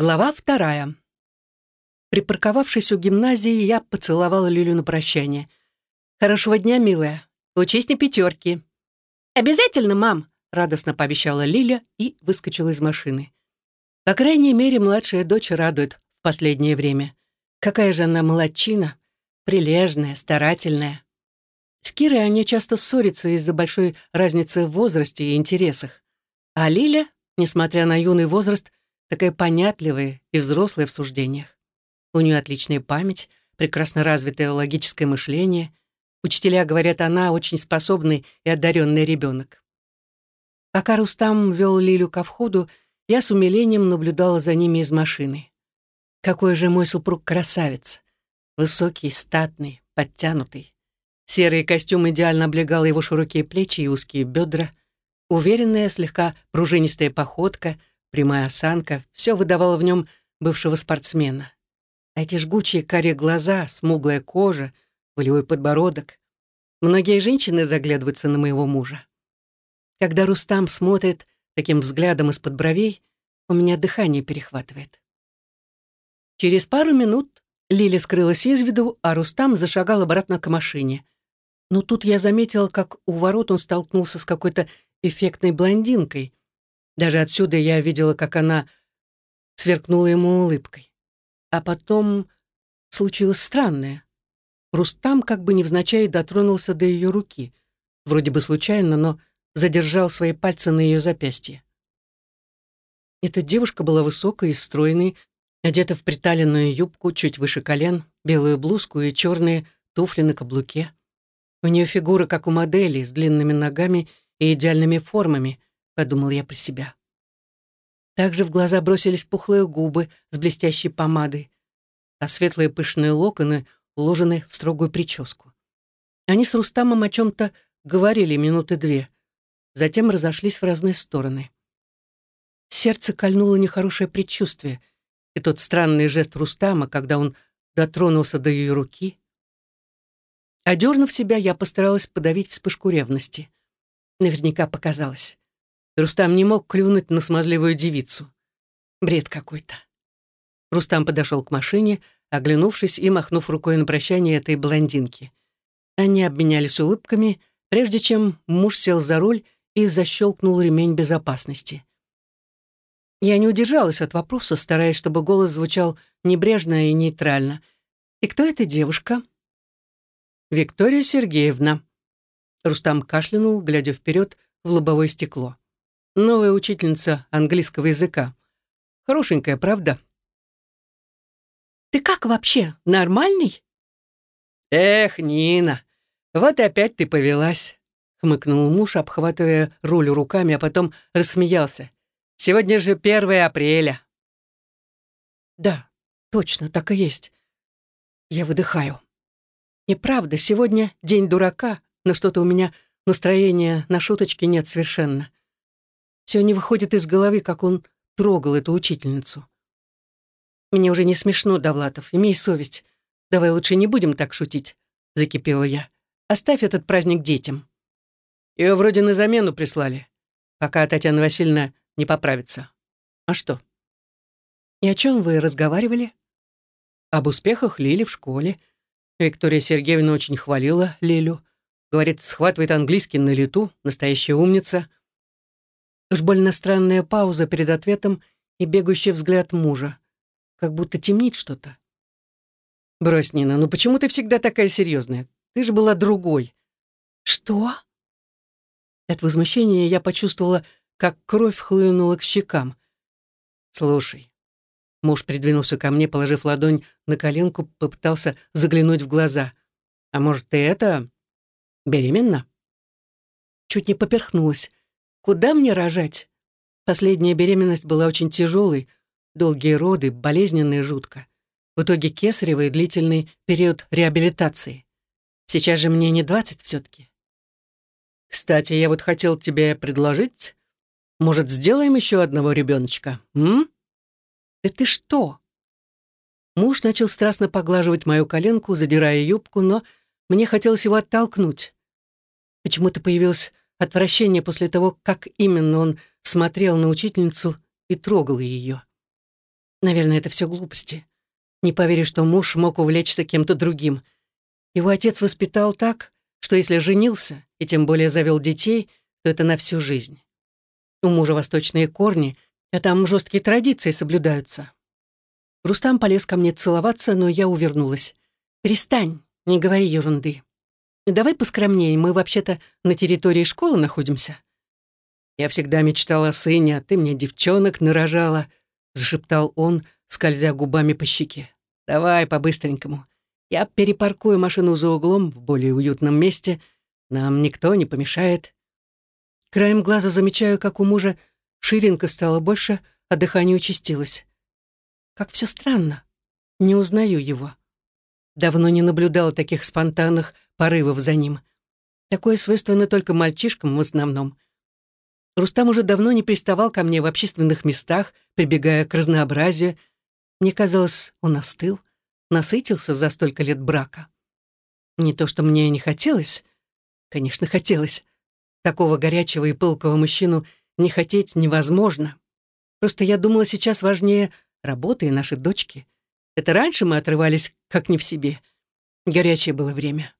Глава вторая. Припарковавшись у гимназии, я поцеловала Лилю на прощание. «Хорошего дня, милая. Учись на пятерки». «Обязательно, мам!» — радостно пообещала Лиля и выскочила из машины. По крайней мере, младшая дочь радует в последнее время. Какая же она молодчина, прилежная, старательная. С Кирой они часто ссорятся из-за большой разницы в возрасте и интересах. А Лиля, несмотря на юный возраст, такая понятливая и взрослая в суждениях. У нее отличная память, прекрасно развитое логическое мышление. Учителя говорят, она очень способный и одаренный ребенок. Пока Рустам вел Лилю ко входу, я с умилением наблюдала за ними из машины. Какой же мой супруг красавец! Высокий, статный, подтянутый. Серый костюм идеально облегал его широкие плечи и узкие бедра. Уверенная, слегка пружинистая походка, прямая осанка — все выдавало в нем бывшего спортсмена. Эти жгучие карие глаза, смуглая кожа, волевой подбородок. Многие женщины заглядываются на моего мужа. Когда Рустам смотрит таким взглядом из-под бровей, у меня дыхание перехватывает. Через пару минут Лиля скрылась из виду, а Рустам зашагал обратно к машине. Но тут я заметила, как у ворот он столкнулся с какой-то эффектной блондинкой. Даже отсюда я видела, как она сверкнула ему улыбкой. А потом случилось странное. Рустам как бы невзначай дотронулся до ее руки. Вроде бы случайно, но задержал свои пальцы на ее запястье. Эта девушка была высокой и стройной, одета в приталенную юбку чуть выше колен, белую блузку и черные туфли на каблуке. У нее фигура, как у модели, с длинными ногами и идеальными формами, подумал я про себя. Также в глаза бросились пухлые губы с блестящей помадой, а светлые пышные локоны уложены в строгую прическу. Они с Рустамом о чем-то говорили минуты две, затем разошлись в разные стороны. Сердце кольнуло нехорошее предчувствие, и тот странный жест Рустама, когда он дотронулся до ее руки. Одернув себя, я постаралась подавить вспышку ревности. Наверняка показалось. Рустам не мог клюнуть на смазливую девицу. Бред какой-то. Рустам подошел к машине, оглянувшись и махнув рукой на прощание этой блондинки. Они обменялись улыбками, прежде чем муж сел за руль и защелкнул ремень безопасности. Я не удержалась от вопроса, стараясь, чтобы голос звучал небрежно и нейтрально. «И кто эта девушка?» «Виктория Сергеевна». Рустам кашлянул, глядя вперед в лобовое стекло. «Новая учительница английского языка. Хорошенькая, правда?» «Ты как вообще, нормальный?» «Эх, Нина, вот опять ты повелась», — хмыкнул муж, обхватывая руль руками, а потом рассмеялся. Сегодня же 1 апреля. Да, точно, так и есть. Я выдыхаю. Неправда, сегодня день дурака, но что-то у меня настроения на шуточки нет совершенно. Все не выходит из головы, как он трогал эту учительницу. Мне уже не смешно, Довлатов, имей совесть. Давай лучше не будем так шутить, закипела я. Оставь этот праздник детям. Ее вроде на замену прислали. Пока Татьяна Васильевна не поправится. А что? И о чем вы разговаривали? Об успехах Лили в школе. Виктория Сергеевна очень хвалила Лилю. Говорит, схватывает английский на лету, настоящая умница. Уж больно странная пауза перед ответом и бегущий взгляд мужа. Как будто темнит что-то. «Брось, Нина, ну почему ты всегда такая серьезная? Ты же была другой». «Что?» От возмущения я почувствовала, как кровь хлынула к щекам. «Слушай». Муж придвинулся ко мне, положив ладонь на коленку, попытался заглянуть в глаза. «А может, ты это... беременна?» Чуть не поперхнулась. «Куда мне рожать?» Последняя беременность была очень тяжелой, долгие роды, болезненные жутко. В итоге кесаревый длительный период реабилитации. Сейчас же мне не двадцать все таки «Кстати, я вот хотел тебе предложить может, сделаем еще одного ребеночка, м? Да ты что? Муж начал страстно поглаживать мою коленку, задирая юбку, но мне хотелось его оттолкнуть. Почему-то появилось отвращение после того, как именно он смотрел на учительницу и трогал ее. Наверное, это все глупости. Не поверишь, что муж мог увлечься кем-то другим. Его отец воспитал так, что если женился, и тем более завел детей, то это на всю жизнь. У мужа восточные корни, а там жесткие традиции соблюдаются. Рустам полез ко мне целоваться, но я увернулась. «Перестань, не говори ерунды. Давай поскромнее, мы вообще-то на территории школы находимся». «Я всегда мечтала о сыне, а ты мне девчонок нарожала», — зашептал он, скользя губами по щеке. «Давай по-быстренькому. Я перепаркую машину за углом в более уютном месте. Нам никто не помешает». Краем глаза замечаю, как у мужа ширинка стала больше, а дыхание участилось. Как все странно. Не узнаю его. Давно не наблюдал таких спонтанных порывов за ним. Такое свойственно только мальчишкам в основном. Рустам уже давно не приставал ко мне в общественных местах, прибегая к разнообразию. Мне казалось, он остыл, насытился за столько лет брака. Не то, что мне не хотелось. Конечно, хотелось. Такого горячего и пылкого мужчину не хотеть невозможно. Просто я думала, сейчас важнее работа и наши дочки. Это раньше мы отрывались как не в себе. Горячее было время.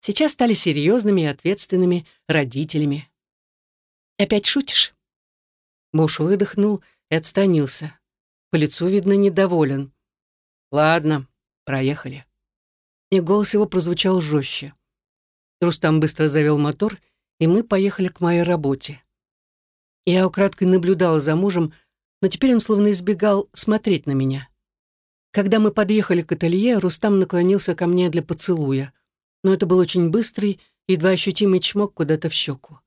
Сейчас стали серьезными и ответственными родителями. «Опять шутишь?» Муж выдохнул и отстранился. По лицу, видно, недоволен. «Ладно, проехали». И голос его прозвучал жестче. Рустам быстро завел мотор, и мы поехали к моей работе. Я украдкой наблюдала за мужем, но теперь он словно избегал смотреть на меня. Когда мы подъехали к ателье, Рустам наклонился ко мне для поцелуя, но это был очень быстрый, едва ощутимый чмок куда-то в щеку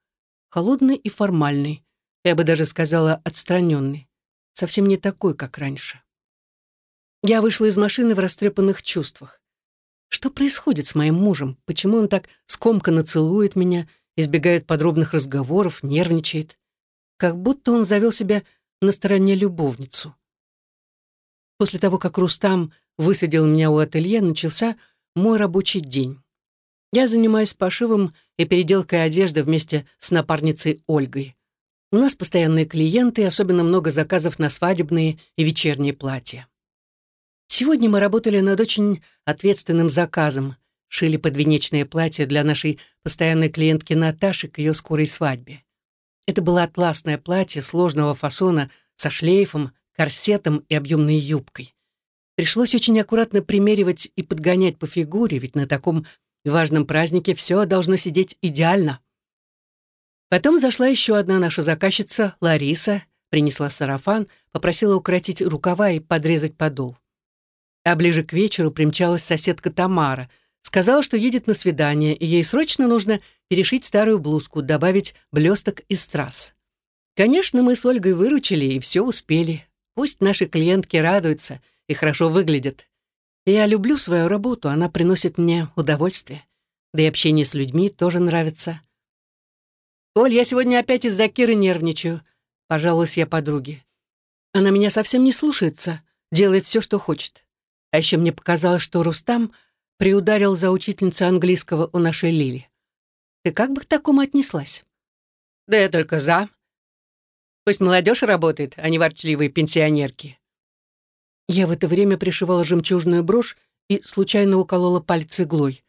холодный и формальный, я бы даже сказала отстраненный, совсем не такой, как раньше. Я вышла из машины в растрепанных чувствах. Что происходит с моим мужем? Почему он так скомканно целует меня, избегает подробных разговоров, нервничает? Как будто он завел себя на стороне любовницу. После того, как Рустам высадил меня у ателье, начался мой рабочий день. Я занимаюсь пошивом и переделкой одежды вместе с напарницей Ольгой. У нас постоянные клиенты, особенно много заказов на свадебные и вечерние платья. Сегодня мы работали над очень ответственным заказом. Шили подвенечное платье для нашей постоянной клиентки Наташи к ее скорой свадьбе. Это было атласное платье сложного фасона со шлейфом, корсетом и объемной юбкой. Пришлось очень аккуратно примеривать и подгонять по фигуре, ведь на таком важном празднике все должно сидеть идеально. Потом зашла еще одна наша заказчица, Лариса, принесла сарафан, попросила укоротить рукава и подрезать подол. А ближе к вечеру примчалась соседка Тамара, сказала, что едет на свидание, и ей срочно нужно перешить старую блузку, добавить блесток и страз. Конечно, мы с Ольгой выручили и все успели. Пусть наши клиентки радуются и хорошо выглядят. Я люблю свою работу, она приносит мне удовольствие. Да и общение с людьми тоже нравится. «Оль, я сегодня опять из-за Киры нервничаю», — пожалуюсь я подруге. Она меня совсем не слушается, делает все, что хочет. А еще мне показалось, что Рустам приударил за учительницей английского у нашей Лили. Ты как бы к такому отнеслась? Да я только за. Пусть молодежь работает, а не ворчливые пенсионерки. Я в это время пришивала жемчужную брошь и случайно уколола палец иглой.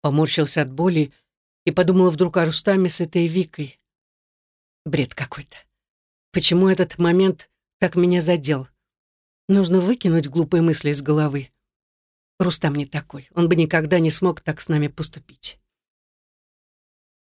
Поморщился от боли и подумала вдруг о Рустаме с этой Викой. Бред какой-то. Почему этот момент так меня задел? Нужно выкинуть глупые мысли из головы. Рустам не такой. Он бы никогда не смог так с нами поступить.